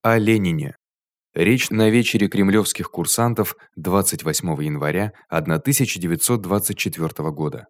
О Ленине. Речь на вечере кремлёвских курсантов 28 января 1924 года.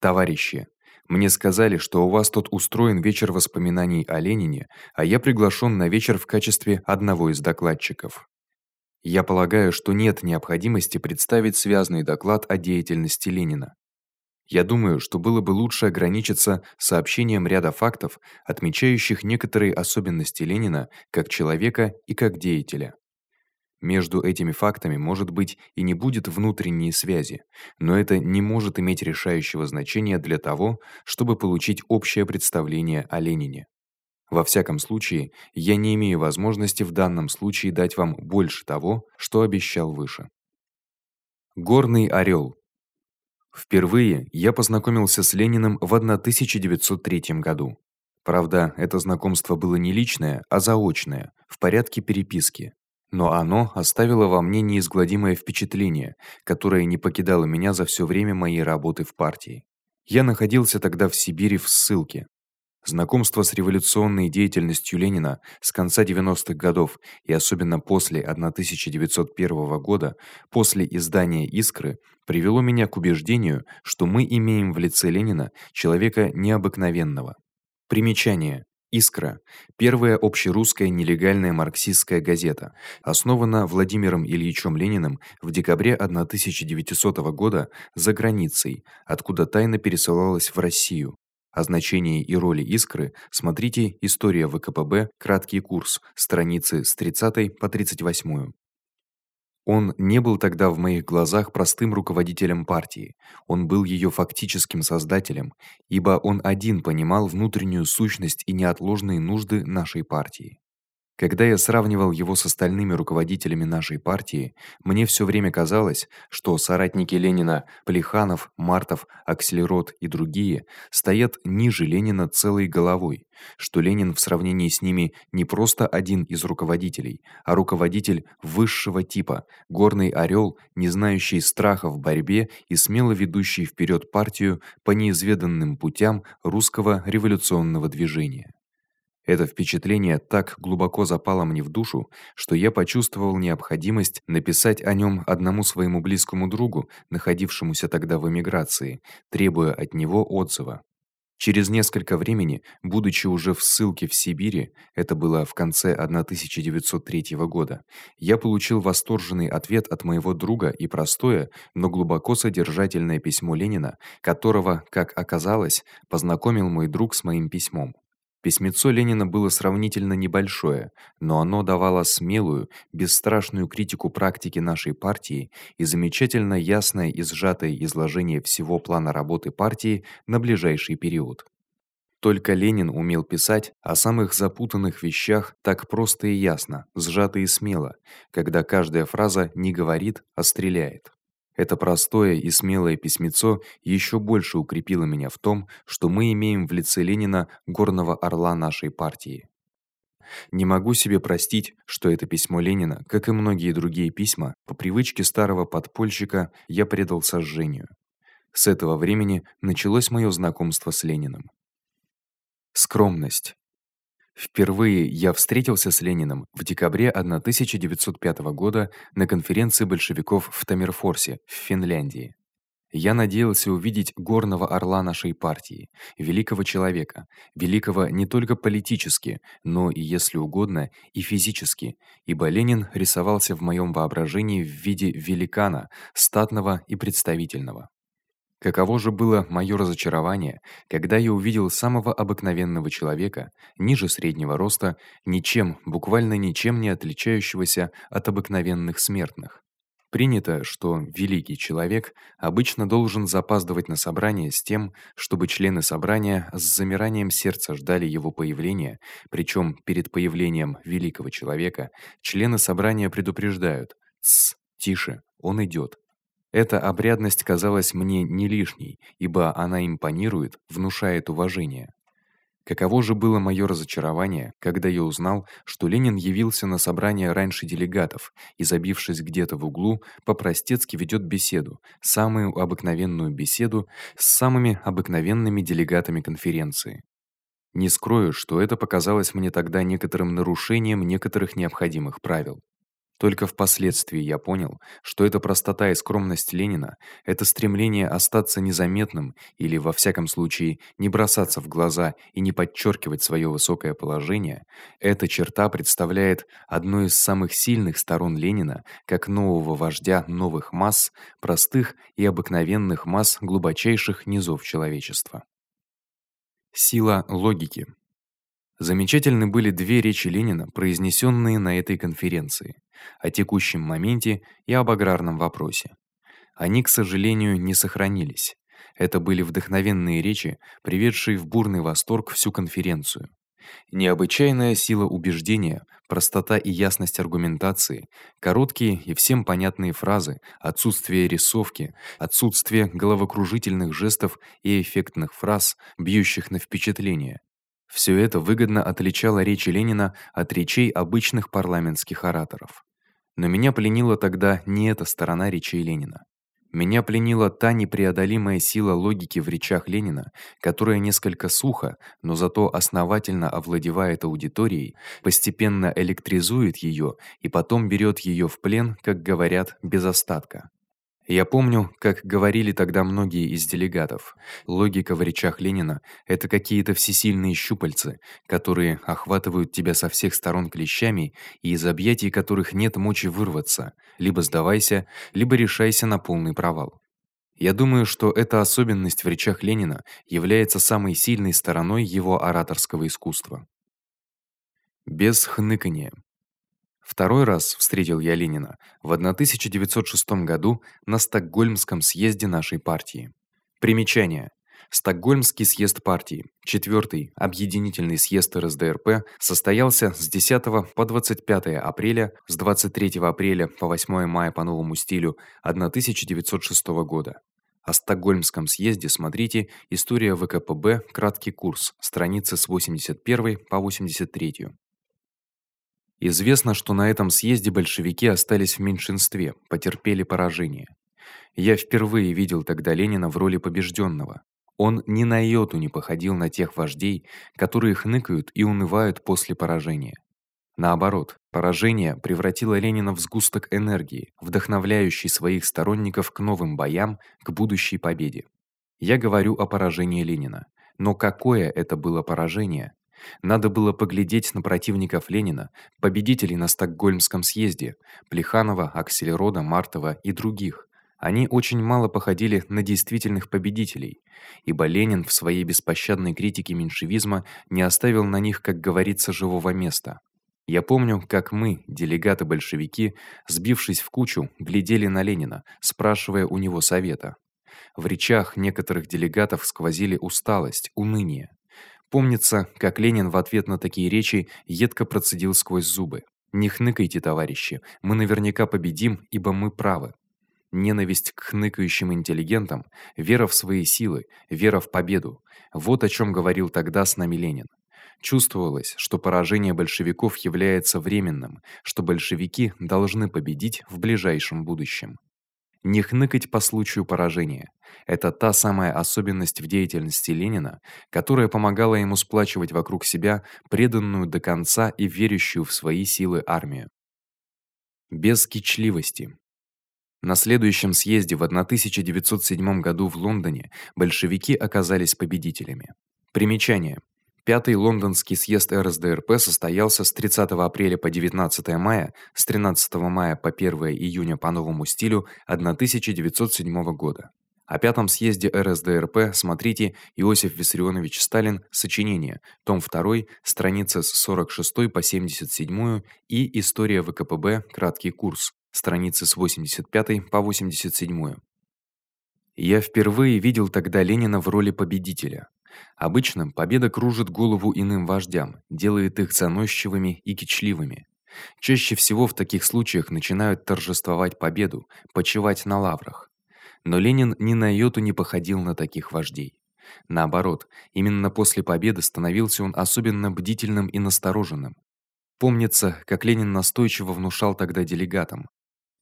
Товарищи, мне сказали, что у вас тут устроен вечер воспоминаний о Ленине, а я приглашен на вечер в качестве одного из докладчиков. Я полагаю, что нет необходимости представить связанный доклад о деятельности Ленина. Я думаю, что было бы лучше ограничиться сообщением ряда фактов, отмечающих некоторые особенности Ленина как человека и как деятеля. Между этими фактами, может быть, и не будет внутренней связи, но это не может иметь решающего значения для того, чтобы получить общее представление о Ленине. Во всяком случае, я не имею возможности в данном случае дать вам больше того, что обещал выше. Горный орёл Впервые я познакомился с Лениным в 1903 году. Правда, это знакомство было не личное, а заочное, в порядке переписки. Но оно оставило во мне неизгладимое впечатление, которое не покидало меня за всё время моей работы в партии. Я находился тогда в Сибири в ссылке, Знакомство с революционной деятельностью Ленина с конца 90-х годов и особенно после 1901 года, после издания Искры, привело меня к убеждению, что мы имеем в лице Ленина человека необыкновенного. Примечание: Искра первая общерусская нелегальная марксистская газета, основана Владимиром Ильичем Лениным в декабре 1900 года за границей, откуда тайно пересылалась в Россию. О значении и роли Искры смотрите История ВКПБ, краткий курс, страницы с 30 по 38. Он не был тогда в моих глазах простым руководителем партии. Он был её фактическим создателем, ибо он один понимал внутреннюю сущность и неотложные нужды нашей партии. Когда я сравнивал его с остальными руководителями нашей партии, мне всё время казалось, что соратники Ленина Плеханов, Мартов, Аксельрод и другие стоят ниже Ленина целой головой, что Ленин в сравнении с ними не просто один из руководителей, а руководитель высшего типа, горный орёл, не знающий страха в борьбе и смело ведущий вперёд партию по неизведанным путям русского революционного движения. Это впечатление так глубоко запало мне в душу, что я почувствовал необходимость написать о нём одному своему близкому другу, находившемуся тогда в эмиграции, требуя от него отзыва. Через несколько времени, будучи уже в ссылке в Сибири, это было в конце 1903 года, я получил восторженный ответ от моего друга и простое, но глубоко содержательное письмо Ленина, которого, как оказалось, познакомил мой друг с моим письмом. Письмецо Ленина было сравнительно небольшое, но оно давало смелую, бесстрашную критику практики нашей партии и замечательно ясное и сжатое изложение всего плана работы партии на ближайший период. Только Ленин умел писать о самых запутанных вещах так просто и ясно, сжато и смело, когда каждая фраза не говорит, а стреляет. Это простое и смелое письмецо ещё больше укрепило меня в том, что мы имеем в лице Ленина горного орла нашей партии. Не могу себе простить, что это письмо Ленина, как и многие другие письма, по привычке старого подпольщика я предал сожжению. С этого времени началось моё знакомство с Лениным. Скромность Впервые я встретился с Лениным в декабре 1905 года на конференции большевиков в Таммерфорсе, в Финляндии. Я надеялся увидеть горного орла нашей партии, великого человека, великого не только политически, но и, если угодно, и физически, ибо Ленин рисовался в моём воображении в виде великана, статного и представительного. Каково же было моё разочарование, когда я увидел самого обыкновенного человека, ниже среднего роста, ничем, буквально ничем не отличающегося от обыкновенных смертных. Принято, что великий человек обычно должен запаздывать на собрание с тем, чтобы члены собрания с замиранием сердца ждали его появления, причём перед появлением великого человека члены собрания предупреждают: "Тс, тише, он идёт". Эта обрядность казалась мне не лишней, ибо она импонирует, внушает уважение. Каково же было моё разочарование, когда я узнал, что Ленин явился на собрание раньше делегатов и забившись где-то в углу, по-простецки ведёт беседу, самую обыкновенную беседу с самыми обыкновенными делегатами конференции. Не скрою, что это показалось мне тогда некоторым нарушением некоторых необходимых правил. Только впоследствии я понял, что эта простота и скромность Ленина это стремление остаться незаметным или во всяком случае не бросаться в глаза и не подчеркивать своё высокое положение. Эта черта представляет одну из самых сильных сторон Ленина, как нового вождя новых масс, простых и обыкновенных масс глубочайших низов человечества. Сила логики. Замечательны были две речи Ленина, произнесённые на этой конференции: о текущем моменте и об аграрном вопросе. Они, к сожалению, не сохранились. Это были вдохновенные речи, приведшие в бурный восторг всю конференцию. Необычайная сила убеждения, простота и ясность аргументации, короткие и всем понятные фразы, отсутствие рисовки, отсутствие головокружительных жестов и эффектных фраз, бьющих на впечатление. Всё это выгодно отличало речи Ленина от речей обычных парламентских ораторов. Но меня пленила тогда не эта сторона речей Ленина. Меня пленила та непреодолимая сила логики в речах Ленина, которая несколько сухо, но зато основательно овладевает аудиторией, постепенно электризует её и потом берёт её в плен, как говорят, без остатка. Я помню, как говорили тогда многие из делегатов. Логика в речах Ленина это какие-то всесильные щупальцы, которые охватывают тебя со всех сторон клещами и из объятий которых нет мочи вырваться. Либо сдавайся, либо решайся на полный провал. Я думаю, что эта особенность в речах Ленина является самой сильной стороной его ораторского искусства. Без хныкания. Второй раз встретил я Ленина в 1906 году на Стокгольмском съезде нашей партии. Примечание: Стокгольмский съезд партии, четвёртый объединительный съезд РСДРП, состоялся с 10 по 25 апреля, с 23 апреля по 8 мая по новому стилю 1906 года. О Стокгольмском съезде смотрите История ВКПБ, краткий курс, страницы с 81 по 83. Известно, что на этом съезде большевики остались в меньшинстве, потерпели поражение. Я впервые видел тогда Ленина в роли побеждённого. Он ни на йоту не походил на тех вождей, которые хныкают и унывают после поражения. Наоборот, поражение превратило Ленина в сгусток энергии, вдохновляющий своих сторонников к новым боям, к будущей победе. Я говорю о поражении Ленина. Но какое это было поражение, надо было поглядеть на противников Ленина, победителей на Стокгольмском съезде: Плеханова, Аксельрода, Мартова и других. Они очень мало походили на действительных победителей, ибо Ленин в своей беспощадной критике меньшевизма не оставил на них, как говорится, живого места. Я помню, как мы, делегаты-большевики, сбившись в кучу, глядели на Ленина, спрашивая у него совета. В речах некоторых делегатов сквозили усталость, уныние. Помнится, как Ленин в ответ на такие речи едко процедил сквозь зубы: "Не хныкайте, товарищи, мы наверняка победим, ибо мы правы". Ненависть к хныкающим интеллигентам, вера в свои силы, вера в победу вот о чём говорил тогда с нами Ленин. Чувствовалось, что поражение большевиков является временным, что большевики должны победить в ближайшем будущем не хныкать по случаю поражения. Это та самая особенность в деятельности Ленина, которая помогала ему сплачивать вокруг себя преданную до конца и верящую в свои силы армию. Без кичливости. На следующем съезде в 1907 году в Лондоне большевики оказались победителями. Примечание: Пятый лондонский съезд РСДРП состоялся с 30 апреля по 19 мая, с 13 мая по 1 июня по новому стилю 1907 года. О пятом съезде РСДРП смотрите Иосиф Виссарионович Сталин. Сочинение. Том 2, страницы с 46 по 77 и История ВКПБ. Краткий курс. Страницы с 85 по 87. Я впервые видел тогда Ленина в роли победителя. Обычно победа кружит голову иным вождям, делает их заносчивыми и кичливыми. Чаще всего в таких случаях начинают торжествовать победу, почивать на лаврах. Но Ленин ни на йоту не походил на таких вождей. Наоборот, именно после победы становился он особенно бдительным и настороженным. Помнится, как Ленин настойчиво внушал тогда делегатам: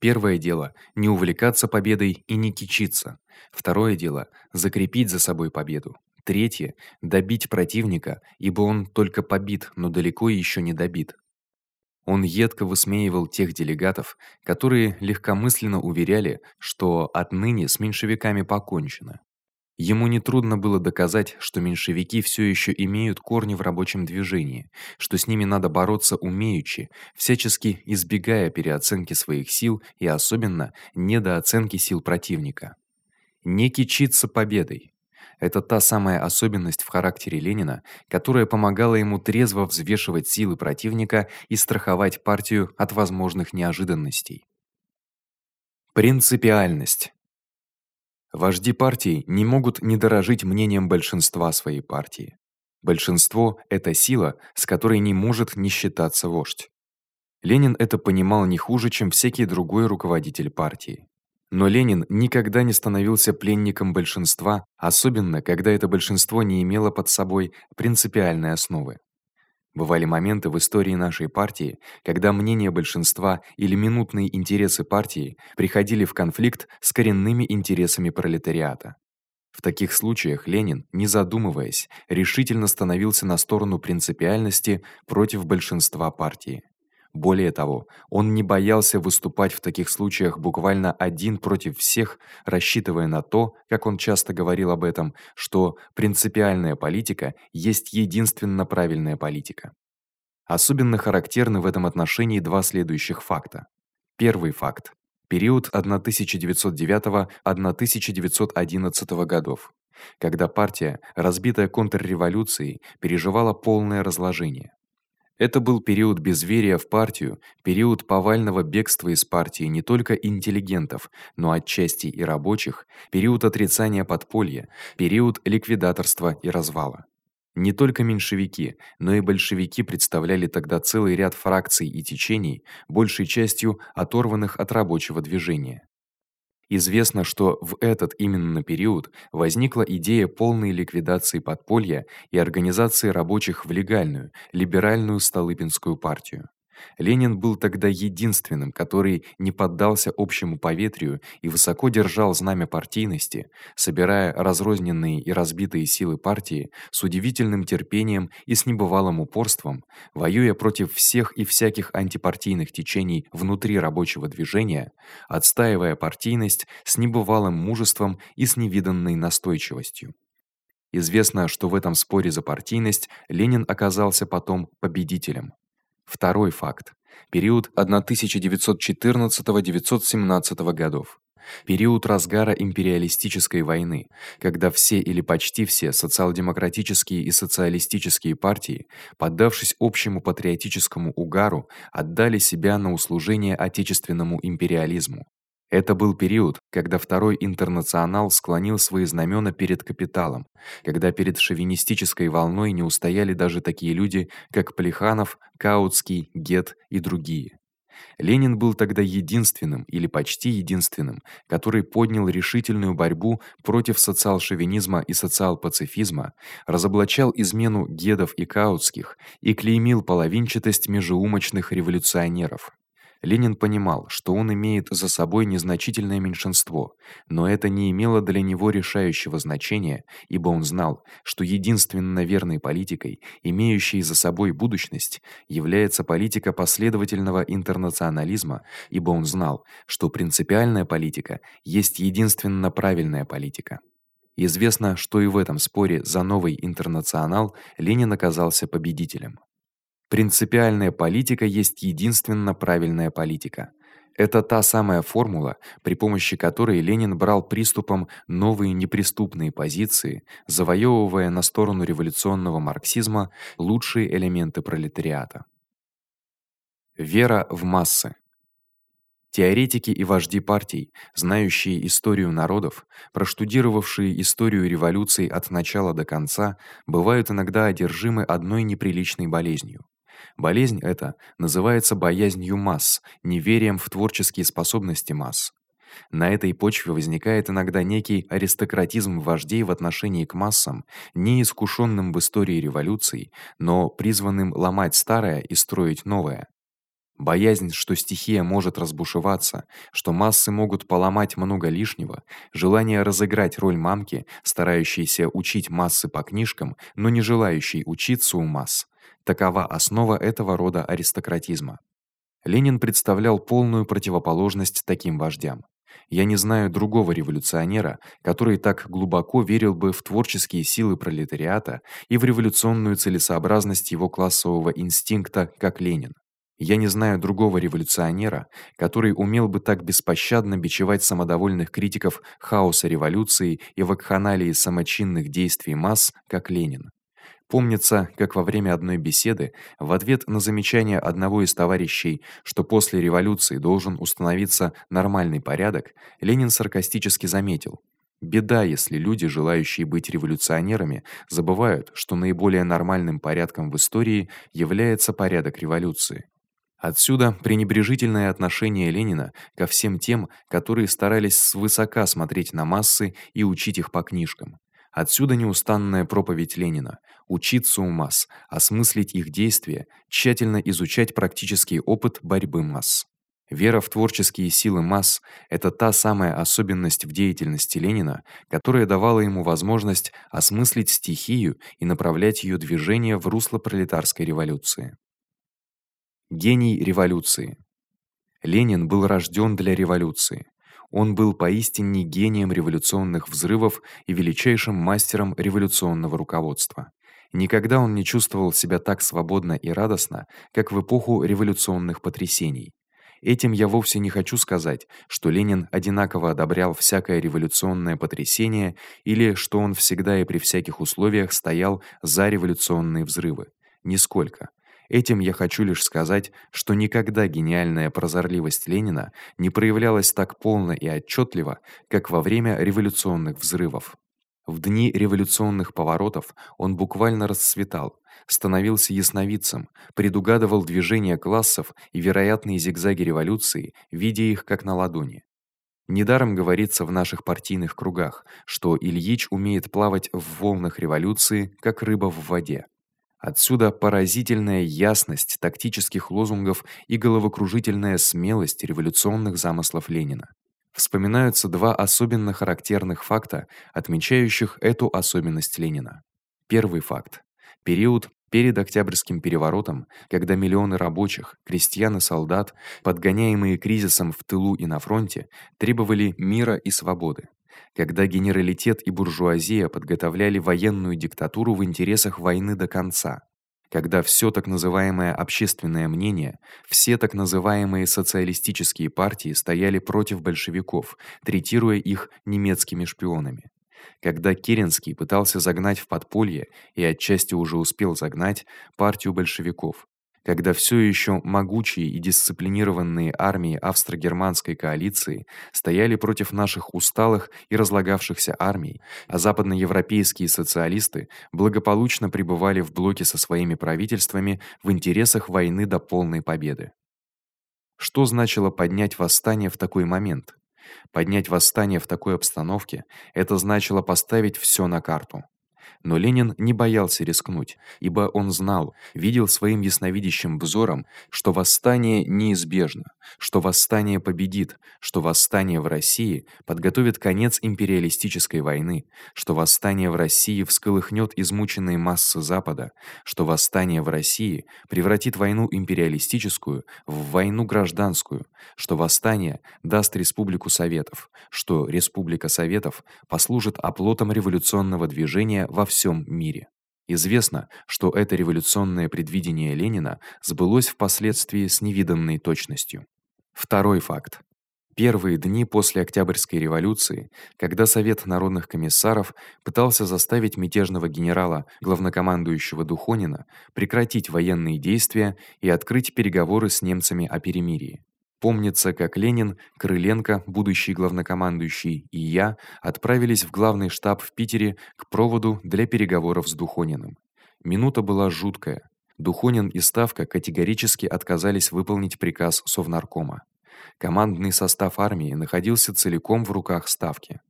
Первое дело не увлекаться победой и не кичиться. Второе дело закрепить за собой победу. Третье добить противника, ибо он только побит, но далеко ещё не добит. Он едко высмеивал тех делегатов, которые легкомысленно уверяли, что отныне с меньшевиками покончено. Ему не трудно было доказать, что меньшевики всё ещё имеют корни в рабочем движении, что с ними надо бороться умеючи, всячески избегая переоценки своих сил и особенно недооценки сил противника. Не кичиться победой. Это та самая особенность в характере Ленина, которая помогала ему трезво взвешивать силы противника и страховать партию от возможных неожиданностей. Принципиальность Вожди партий не могут не дорожить мнением большинства своей партии. Большинство это сила, с которой не может не считаться вождь. Ленин это понимал не хуже, чем всякий другой руководитель партии. Но Ленин никогда не становился пленником большинства, особенно когда это большинство не имело под собой принципиальной основы. Бывали моменты в истории нашей партии, когда мнение большинства или минутные интересы партии приходили в конфликт с коренными интересами пролетариата. В таких случаях Ленин, не задумываясь, решительно становился на сторону принципиальности против большинства партии. Более того, он не боялся выступать в таких случаях буквально один против всех, рассчитывая на то, как он часто говорил об этом, что принципиальная политика есть единственно правильная политика. Особенно характерны в этом отношении два следующих факта. Первый факт период 1909-1911 годов, когда партия, разбитая контрреволюцией, переживала полное разложение. Это был период безверия в партию, период повального бегства из партии не только интеллигентов, но отчасти и рабочих, период отрицания подполья, период ликвидаторства и развала. Не только меньшевики, но и большевики представляли тогда целый ряд фракций и течений, большей частью оторванных от рабочего движения. Известно, что в этот именно период возникла идея полной ликвидации подполья и организации рабочих в легальную, либеральную Столыпинскую партию. Ленин был тогда единственным, который не поддался общему поветрию и высоко держал знамя партийности, собирая разрозненные и разбитые силы партии с удивительным терпением и с небывалым упорством, воюя против всех и всяких антипартийных течений внутри рабочего движения, отстаивая партийность с небывалым мужеством и с невиданной настойчивостью. Известно, что в этом споре за партийность Ленин оказался потом победителем. Второй факт. Период 1914-1917 годов. Период разгара империалистической войны, когда все или почти все социал-демократические и социалистические партии, поддавшись общему патриотическому угару, отдали себя на услужение отечественному империализму. Это был период, когда второй интернационал склонил свои знамена перед капиталом, когда перед шовинистической волной не устояли даже такие люди, как Плеханов, Каутский, Гет и другие. Ленин был тогда единственным или почти единственным, который поднял решительную борьбу против социал-шовинизма и социал-пацифизма, разоблачал измену гедов и каутских и клеймил половинчатость межеумочных революционеров. Ленин понимал, что он имеет за собой незначительное меньшинство, но это не имело для него решающего значения, ибо он знал, что единственно верной политикой, имеющей за собой будущность, является политика последовательного интернационализма, ибо он знал, что принципиальная политика есть единственно правильная политика. Известно, что и в этом споре за новый интернационал Ленин оказался победителем. Принципиальная политика есть единственно правильная политика. Это та самая формула, при помощи которой Ленин брал приступом новые неприступные позиции, завоевывая на сторону революционного марксизма лучшие элементы пролетариата. Вера в массы. Теоретики и вожди партий, знающие историю народов, проштудировавшие историю революций от начала до конца, бывают иногда одержимы одной неприличной болезнью. Болезнь эта называется боязнью масс, неверием в творческие способности масс. На этой почве возникает иногда некий аристократизм вождей в отношении к массам, не искушенным в истории революций, но призванным ломать старое и строить новое. Боязнь, что стихия может разбушеваться, что массы могут поломать много лишнего, желание разыграть роль мамки, старающейся учить массы по книжкам, но не желающей учиться у масс. Такова основа этого рода аристократизма. Ленин представлял полную противоположность таким вождям. Я не знаю другого революционера, который так глубоко верил бы в творческие силы пролетариата и в революционную целесообразность его классового инстинкта, как Ленин. Я не знаю другого революционера, который умел бы так беспощадно бичевать самодовольных критиков хаоса революции и вакханалии самочинных действий масс, как Ленин. Помнится, как во время одной беседы, в ответ на замечание одного из товарищей, что после революции должен установиться нормальный порядок, Ленин саркастически заметил: Беда, если люди, желающие быть революционерами, забывают, что наиболее нормальным порядком в истории является порядок революции. Отсюда пренебрежительное отношение Ленина ко всем тем, которые старались свысока смотреть на массы и учить их по книжкам. Отсюда неустанная проповедь Ленина: учиться у масс, осмыслить их действия, тщательно изучать практический опыт борьбы масс. Вера в творческие силы масс это та самая особенность в деятельности Ленина, которая давала ему возможность осмыслить стихию и направлять её движение в русло пролетарской революции. Гений революции. Ленин был рождён для революции. Он был поистине гением революционных взрывов и величайшим мастером революционного руководства. Никогда он не чувствовал себя так свободно и радостно, как в эпоху революционных потрясений. Этим я вовсе не хочу сказать, что Ленин одинаково одобрял всякое революционное потрясение или что он всегда и при всяких условиях стоял за революционные взрывы. Нисколько. Этим я хочу лишь сказать, что никогда гениальная прозорливость Ленина не проявлялась так полно и отчётливо, как во время революционных взрывов. В дни революционных поворотов он буквально расцветал, становился ясновидцем, предугадывал движения классов и вероятные зигзаги революции, видя их как на ладони. Недаром говорится в наших партийных кругах, что Ильич умеет плавать в волнах революции, как рыба в воде. Отсюда поразительная ясность тактических лозунгов и головокружительная смелость революционных замыслов Ленина. Вспоминаются два особенно характерных факта, отмечающих эту особенность Ленина. Первый факт. Период перед Октябрьским переворотом, когда миллионы рабочих, крестьян и солдат, подгоняемые кризисом в тылу и на фронте, требовали мира и свободы когда генералитет и буржуазия подготовляли военную диктатуру в интересах войны до конца, когда всё так называемое общественное мнение, все так называемые социалистические партии стояли против большевиков, третируя их немецкими шпионами. Когда Керенский пытался загнать в подполье и отчасти уже успел загнать партию большевиков, когда всё ещё могучие и дисциплинированные армии австро-германской коалиции стояли против наших усталых и разлагавшихся армий, а западноевропейские социалисты благополучно пребывали в блоке со своими правительствами в интересах войны до полной победы. Что значило поднять восстание в такой момент? Поднять восстание в такой обстановке это значило поставить всё на карту. Но Ленин не боялся рискнуть, ибо он знал, видел своим ясновидящим взором, что восстание неизбежно, что восстание победит, что восстание в России подготовит конец империалистической войны, что восстание в России всколыхнёт измученные массы Запада, что восстание в России превратит войну империалистическую в войну гражданскую, что восстание даст республику советов, что республика советов послужит оплотом революционного движения во всём мире. Известно, что это революционное предвидение Ленина сбылось впоследствии с невиданной точностью. Второй факт. Первые дни после Октябрьской революции, когда Совет народных комиссаров пытался заставить мятежного генерала, главнокомандующего Духонина, прекратить военные действия и открыть переговоры с немцами о перемирии. Помнится, как Ленин, Крыленко, будущий главнокомандующий, и я отправились в главный штаб в Питере к проводу для переговоров с Духониным. Минута была жуткая. Духонин и Ставка категорически отказались выполнить приказ Совнаркома. Командный состав армии находился целиком в руках Ставки.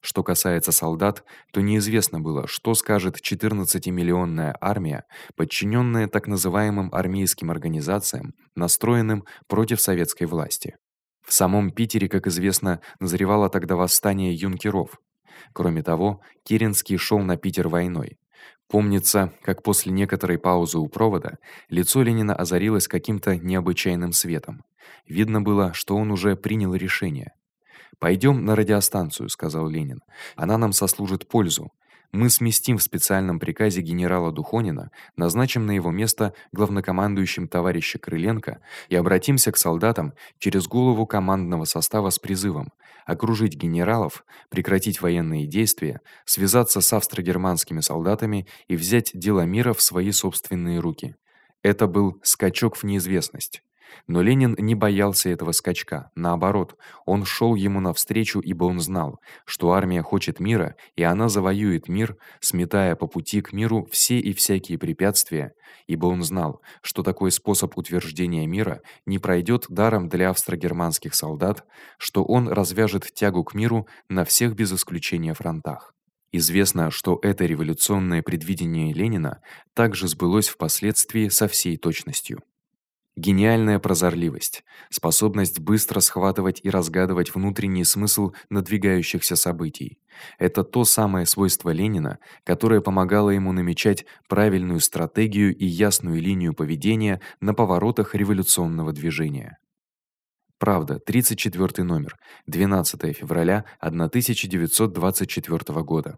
Что касается солдат, то неизвестно было, что скажет 14-миллионная армия, подчинённая так называемым армейским организациям, настроенным против советской власти. В самом Питере, как известно, назревало тогда восстание юнкеров. Кроме того, Керенский шёл на Питер войной. Помнится, как после некоторой паузы у провода лицо Ленина озарилось каким-то необычайным светом. Видно было, что он уже принял решение. Пойдём на радиостанцию, сказал Ленин. Она нам сослужит пользу. Мы сместим в специальном приказе генерала Духонина, назначим на его место главнокомандующим товарища Крыленко и обратимся к солдатам через голову командного состава с призывом окружить генералов, прекратить военные действия, связаться с австро-германскими солдатами и взять дело мира в свои собственные руки. Это был скачок в неизвестность. Но Ленин не боялся этого скачка. Наоборот, он шёл ему навстречу, ибо он знал, что армия хочет мира, и она завоюет мир, сметая по пути к миру все и всякие препятствия, ибо он знал, что такой способ утверждения мира не пройдёт даром для австро-германских солдат, что он развяжет тягу к миру на всех без исключения фронтах. Известно, что это революционное предвидение Ленина также сбылось впоследствии со всей точностью. Гениальная прозорливость, способность быстро схватывать и разгадывать внутренний смысл надвигающихся событий это то самое свойство Ленина, которое помогало ему намечать правильную стратегию и ясную линию поведения на поворотах революционного движения. Правда, 34 номер, 12 февраля 1924 года.